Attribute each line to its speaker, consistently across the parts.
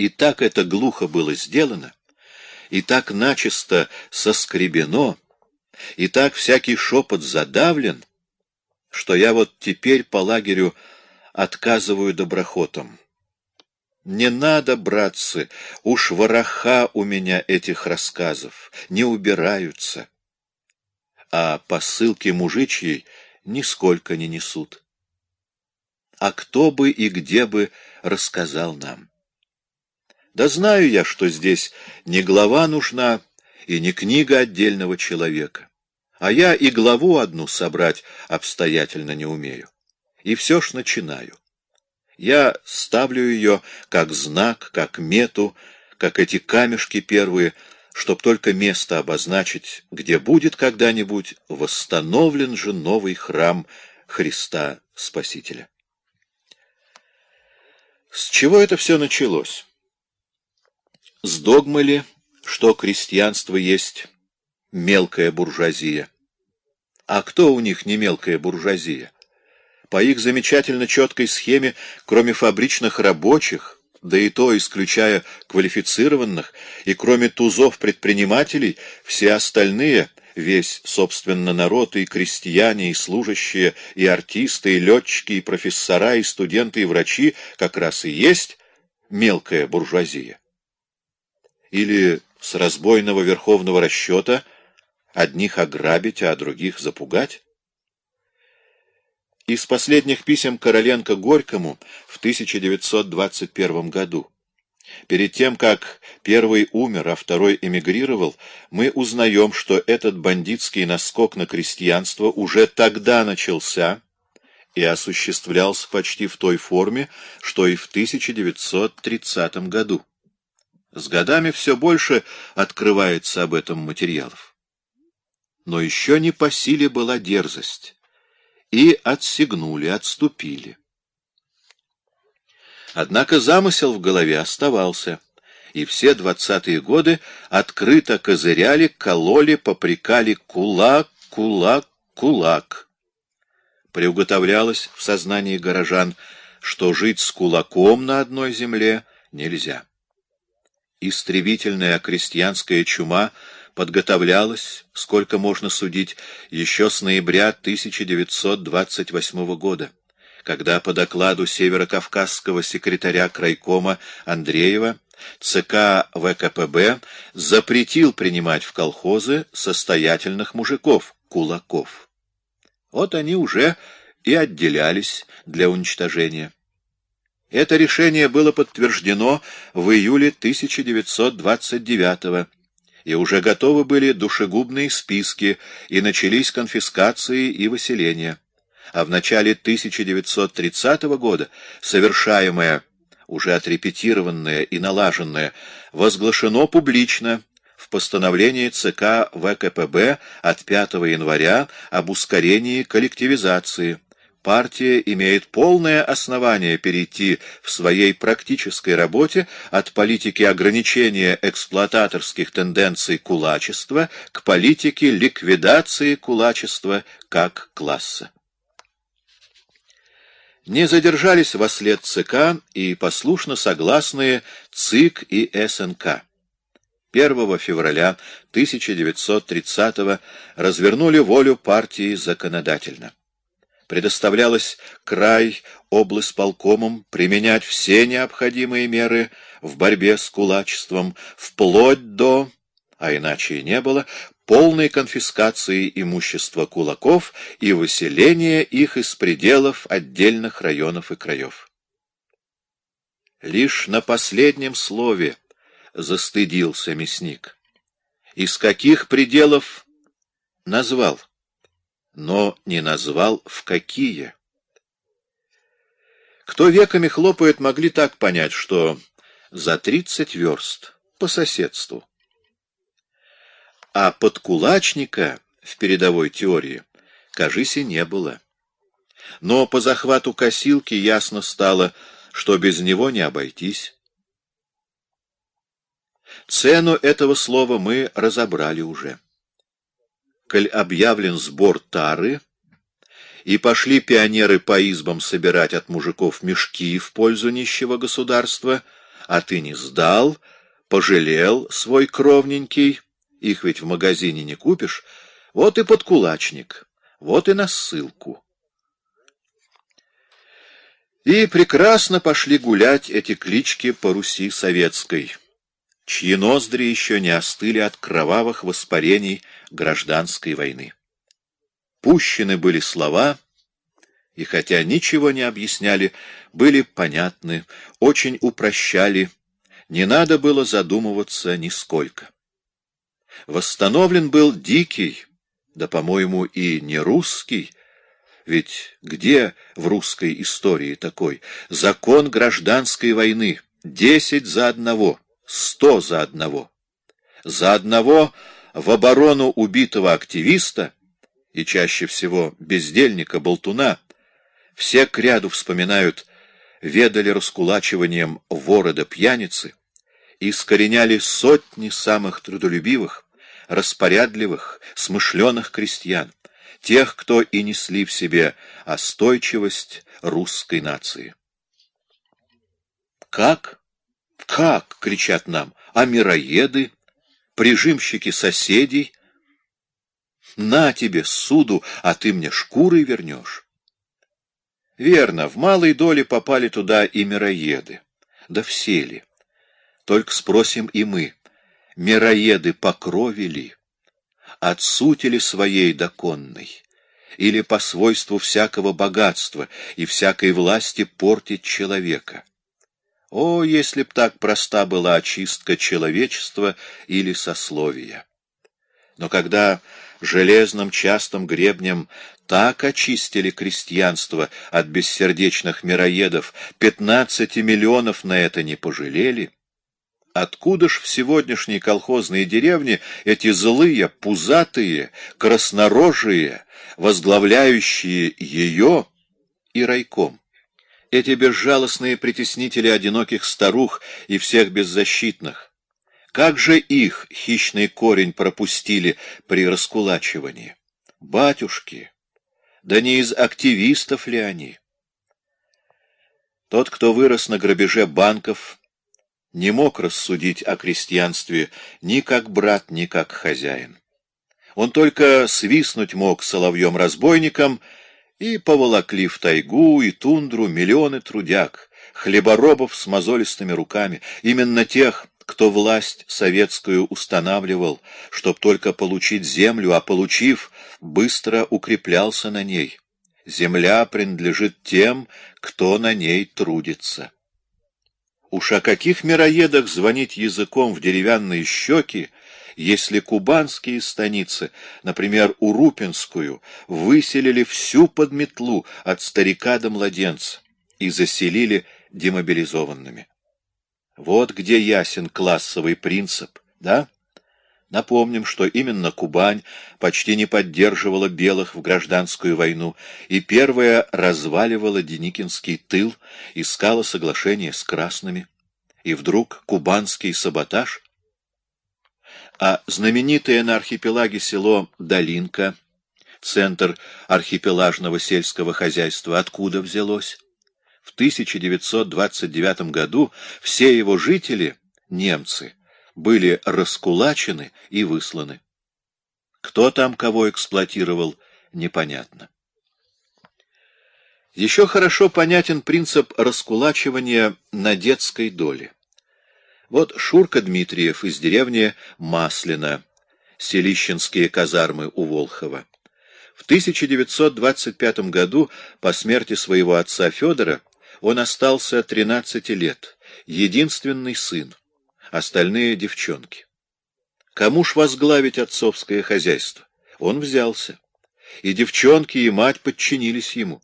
Speaker 1: И так это глухо было сделано, и так начисто соскребено, и так всякий шепот задавлен, что я вот теперь по лагерю отказываю доброхотам. Не надо, братцы, уж вороха у меня этих рассказов, не убираются. А посылки мужичьей нисколько не несут. А кто бы и где бы рассказал нам? Да знаю я, что здесь не глава нужна и не книга отдельного человека, а я и главу одну собрать обстоятельно не умею. И все ж начинаю. Я ставлю ее как знак, как мету, как эти камешки первые, чтоб только место обозначить, где будет когда-нибудь восстановлен же новый храм Христа Спасителя. С чего это все началось? С догмы ли, что крестьянство есть мелкая буржуазия? А кто у них не мелкая буржуазия? По их замечательно четкой схеме, кроме фабричных рабочих, да и то исключая квалифицированных, и кроме тузов предпринимателей, все остальные, весь, собственно, народ, и крестьяне, и служащие, и артисты, и летчики, и профессора, и студенты, и врачи, как раз и есть мелкая буржуазия. Или с разбойного верховного расчета одних ограбить, а других запугать? Из последних писем Короленко Горькому в 1921 году. Перед тем, как первый умер, а второй эмигрировал, мы узнаем, что этот бандитский наскок на крестьянство уже тогда начался и осуществлялся почти в той форме, что и в 1930 году. С годами все больше открывается об этом материалов. Но еще не по силе была дерзость и отсигнули, отступили. Однако замысел в голове оставался, и все двадцатые годы открыто козыряли, кололи, попрекали кулак, кулак, кулак. Приуготовлялось в сознании горожан, что жить с кулаком на одной земле нельзя. Истребительная крестьянская чума — подготовлялась, сколько можно судить, еще с ноября 1928 года, когда по докладу северокавказского секретаря крайкома Андреева ЦК ВКПБ запретил принимать в колхозы состоятельных мужиков, кулаков. Вот они уже и отделялись для уничтожения. Это решение было подтверждено в июле 1929 года и уже готовы были душегубные списки, и начались конфискации и выселения. А в начале 1930 года совершаемое, уже отрепетированное и налаженное, возглашено публично в постановлении ЦК ВКПБ от 5 января об ускорении коллективизации партия имеет полное основание перейти в своей практической работе от политики ограничения эксплуататорских тенденций кулачества к политике ликвидации кулачества как класса. Не задержались во след ЦК и послушно согласные ЦИК и СНК. 1 февраля 1930 развернули волю партии законодательно предоставлялось край облсполкомам применять все необходимые меры в борьбе с кулачеством, вплоть до, а иначе и не было, полной конфискации имущества кулаков и выселения их из пределов отдельных районов и краев. Лишь на последнем слове застыдился мясник. Из каких пределов назвал? Но не назвал в какие. Кто веками хлопает, могли так понять, что за тридцать верст по соседству. А подкулачника в передовой теории, кажись, и не было. Но по захвату косилки ясно стало, что без него не обойтись. Цену этого слова мы разобрали уже коль объявлен сбор тары, и пошли пионеры по избам собирать от мужиков мешки в пользу нищего государства, а ты не сдал, пожалел свой кровненький, их ведь в магазине не купишь, вот и подкулачник, вот и на ссылку. И прекрасно пошли гулять эти клички по Руси советской, чьи ноздри еще не остыли от кровавых воспарений гражданской войны. Пущены были слова, и хотя ничего не объясняли, были понятны, очень упрощали, не надо было задумываться нисколько. Восстановлен был дикий, да, по-моему, и не русский, ведь где в русской истории такой закон гражданской войны? Десять за одного, сто за одного. За одного в оборону убитого активиста и чаще всего бездельника, болтуна, все к ряду вспоминают, ведали раскулачиванием вора да пьяницы, искореняли сотни самых трудолюбивых, распорядливых, смышленых крестьян, тех, кто и несли в себе остойчивость русской нации. «Как? Как?» — кричат нам. «А мироеды? Прижимщики соседей?» «На тебе суду, а ты мне шкурой вернешь». Верно, в малой доле попали туда и мироеды. Да все ли? Только спросим и мы, мироеды по крови ли своей доконной, или по свойству всякого богатства и всякой власти портить человека. О, если б так проста была очистка человечества или сословия! Но когда железным частым гребнем так очистили крестьянство от бессердечных мироедов, пятнадцати миллионов на это не пожалели, Откуда ж в сегодняшней колхозной деревне эти злые, пузатые, краснорожие, возглавляющие ее и райком? Эти безжалостные притеснители одиноких старух и всех беззащитных. Как же их хищный корень пропустили при раскулачивании? Батюшки! Да не из активистов ли они? Тот, кто вырос на грабеже банков, не мог рассудить о крестьянстве ни как брат, ни как хозяин. Он только свистнуть мог соловьем-разбойником, и поволокли в тайгу и тундру миллионы трудяг, хлеборобов с мозолистыми руками, именно тех, кто власть советскую устанавливал, чтоб только получить землю, а получив, быстро укреплялся на ней. Земля принадлежит тем, кто на ней трудится. Уж о каких мироедах звонить языком в деревянные щеки, если кубанские станицы, например, Урупинскую, выселили всю подметлу от старика до младенца и заселили демобилизованными. Вот где ясен классовый принцип, да? Напомним, что именно Кубань почти не поддерживала белых в гражданскую войну, и первая разваливала Деникинский тыл, искала соглашение с красными. И вдруг кубанский саботаж? А знаменитое на архипелаге село Долинка, центр архипелажного сельского хозяйства, откуда взялось? В 1929 году все его жители, немцы, были раскулачены и высланы. Кто там кого эксплуатировал, непонятно. Еще хорошо понятен принцип раскулачивания на детской доле. Вот Шурка Дмитриев из деревни Маслина, селищенские казармы у Волхова. В 1925 году, по смерти своего отца Федора, он остался 13 лет, единственный сын остальные девчонки. Кому ж возглавить отцовское хозяйство? Он взялся. И девчонки, и мать подчинились ему.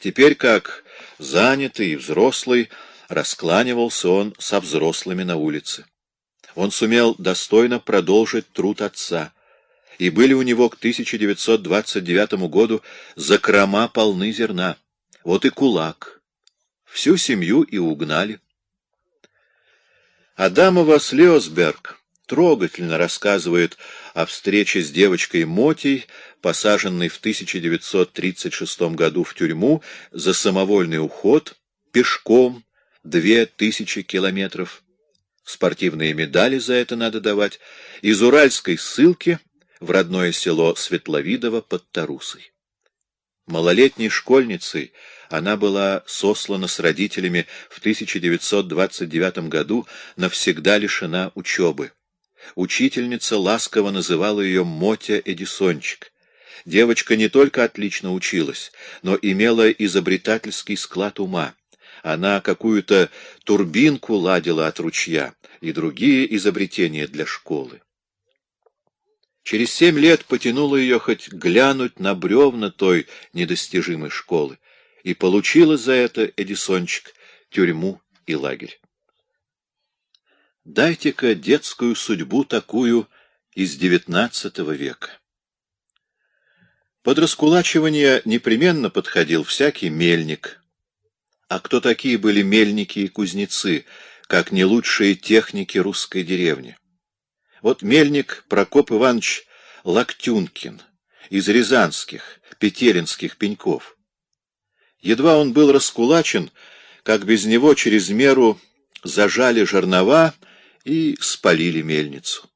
Speaker 1: Теперь, как занятый и взрослый, раскланивался он со взрослыми на улице. Он сумел достойно продолжить труд отца, и были у него к 1929 году закрома полны зерна. Вот и кулак. Всю семью и угнали. Адамова Слезберг трогательно рассказывает о встрече с девочкой Мотей, посаженной в 1936 году в тюрьму за самовольный уход, пешком, две тысячи километров. Спортивные медали за это надо давать. Из уральской ссылки в родное село Светловидово под Тарусой. Малолетней школьницей она была сослана с родителями в 1929 году, навсегда лишена учебы. Учительница ласково называла ее Мотя Эдисончик. Девочка не только отлично училась, но имела изобретательский склад ума. Она какую-то турбинку ладила от ручья и другие изобретения для школы. Через семь лет потянуло ее хоть глянуть на бревна той недостижимой школы, и получила за это Эдисончик тюрьму и лагерь. Дайте-ка детскую судьбу такую из девятнадцатого века. Под раскулачивание непременно подходил всякий мельник. А кто такие были мельники и кузнецы, как не лучшие техники русской деревни? Вот мельник Прокоп Иванович Локтюнкин из рязанских, петеринских пеньков. Едва он был раскулачен, как без него через меру зажали жернова и спалили мельницу.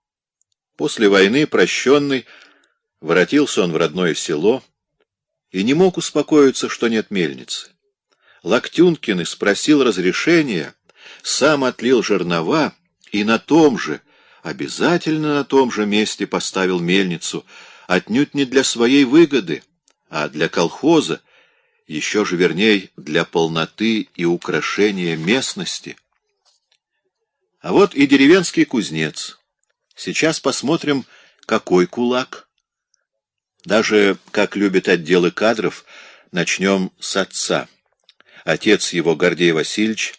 Speaker 1: После войны, прощенный, воротился он в родное село и не мог успокоиться, что нет мельницы. Локтюнкин спросил разрешения, сам отлил жернова и на том же, обязательно на том же месте поставил мельницу, отнюдь не для своей выгоды, а для колхоза, еще же верней для полноты и украшения местности. А вот и деревенский кузнец. Сейчас посмотрим, какой кулак. Даже, как любят отделы кадров, начнем с отца. Отец его, Гордей Васильевич,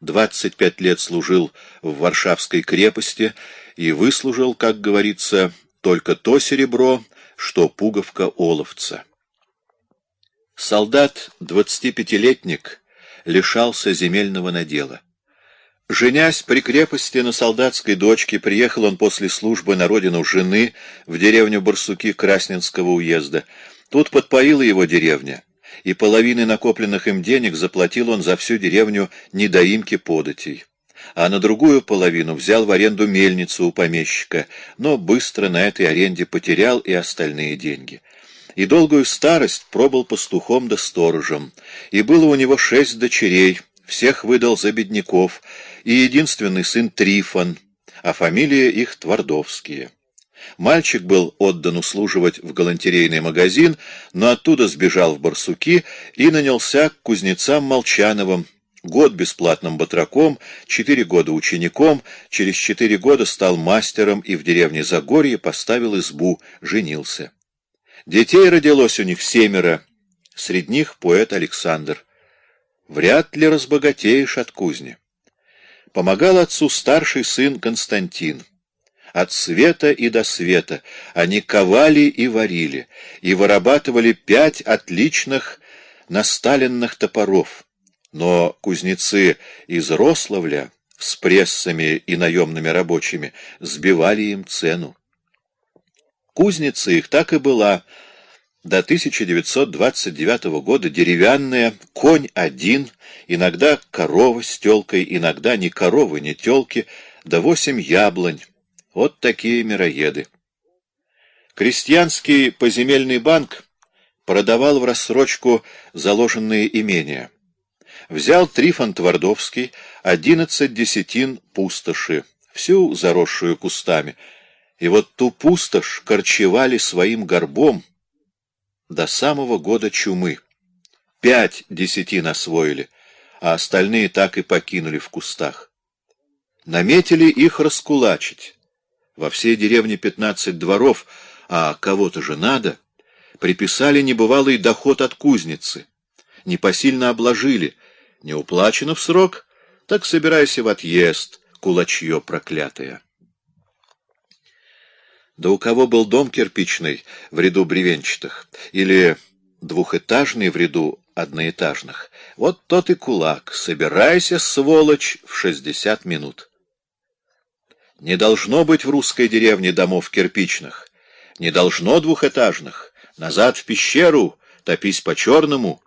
Speaker 1: 25 лет служил в Варшавской крепости и выслужил, как говорится, только то серебро, что пуговка оловца. Солдат, двадцатипятилетник, лишался земельного надела. Женясь при крепости на солдатской дочке, приехал он после службы на родину жены в деревню Барсуки Красненского уезда. Тут подпоила его деревня, и половины накопленных им денег заплатил он за всю деревню недоимки податей а на другую половину взял в аренду мельницу у помещика, но быстро на этой аренде потерял и остальные деньги. И долгую старость пробыл пастухом да сторожем, и было у него шесть дочерей, всех выдал за бедняков, и единственный сын Трифон, а фамилия их Твардовские. Мальчик был отдан услуживать в галантерейный магазин, но оттуда сбежал в Барсуки и нанялся к кузнецам Молчановым, Год бесплатным батраком, четыре года учеником, через четыре года стал мастером и в деревне Загорье поставил избу, женился. Детей родилось у них семеро, среди них поэт Александр. Вряд ли разбогатеешь от кузни. Помогал отцу старший сын Константин. От света и до света они ковали и варили, и вырабатывали пять отличных насталенных топоров — но кузнецы из Рославля с прессами и наемными рабочими сбивали им цену. Кузница их так и была до 1929 года деревянная, конь один, иногда корова с телкой, иногда ни коровы, ни телки, да восемь яблонь. Вот такие мироеды. Крестьянский поземельный банк продавал в рассрочку заложенные имения взял Трифон Твардовский одиннадцать десятин пустоши, всю заросшую кустами, и вот ту пустошь корчевали своим горбом до самого года чумы. Пять десятин освоили, а остальные так и покинули в кустах. Наметили их раскулачить. Во всей деревне пятнадцать дворов, а кого-то же надо. Приписали небывалый доход от кузницы. Непосильно обложили — не уплачено в срок, так собирайся в отъезд, кулачье проклятое. Да у кого был дом кирпичный в ряду бревенчатых, или двухэтажный в ряду одноэтажных, вот тот и кулак, собирайся, сволочь, в шестьдесят минут. Не должно быть в русской деревне домов кирпичных, не должно двухэтажных, назад в пещеру, топись по-черному —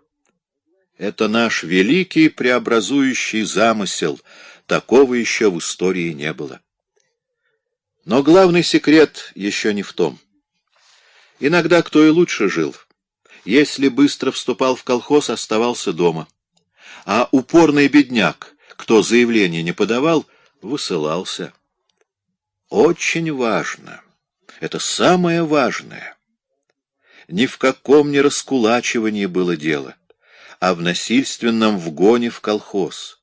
Speaker 1: Это наш великий преобразующий замысел. Такого еще в истории не было. Но главный секрет еще не в том. Иногда кто и лучше жил. Если быстро вступал в колхоз, оставался дома. А упорный бедняк, кто заявление не подавал, высылался. Очень важно. Это самое важное. Ни в каком не раскулачивании было дело, а в насильственном вгоне в колхоз.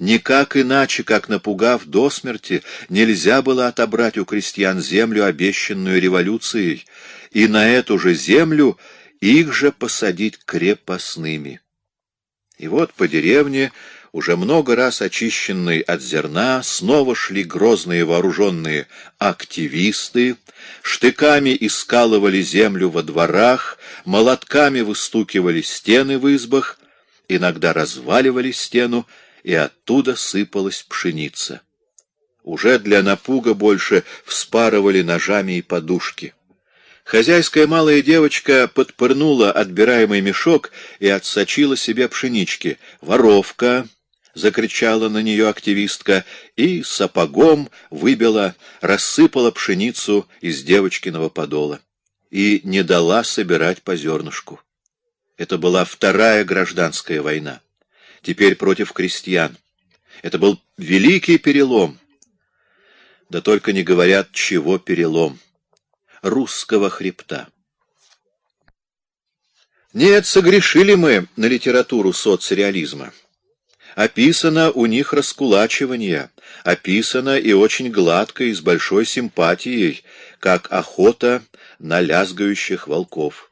Speaker 1: Никак иначе, как напугав до смерти, нельзя было отобрать у крестьян землю, обещанную революцией, и на эту же землю их же посадить крепостными. И вот по деревне, уже много раз очищенной от зерна, снова шли грозные вооруженные активисты, штыками искалывали землю во дворах, молотками выстукивали стены в избах, иногда разваливали стену, и оттуда сыпалась пшеница. Уже для напуга больше вспарывали ножами и подушки. Хозяйская малая девочка подпырнула отбираемый мешок и отсочила себе пшенички. «Воровка!» — закричала на нее активистка и сапогом выбила, рассыпала пшеницу из девочкиного подола и не дала собирать по зернышку. Это была вторая гражданская война. Теперь против крестьян. Это был великий перелом. Да только не говорят, чего перелом русского хребта. Нет, согрешили мы на литературу соцреализма. Описано у них раскулачивание, описано и очень гладко и с большой симпатией, как охота на лязгающих волков.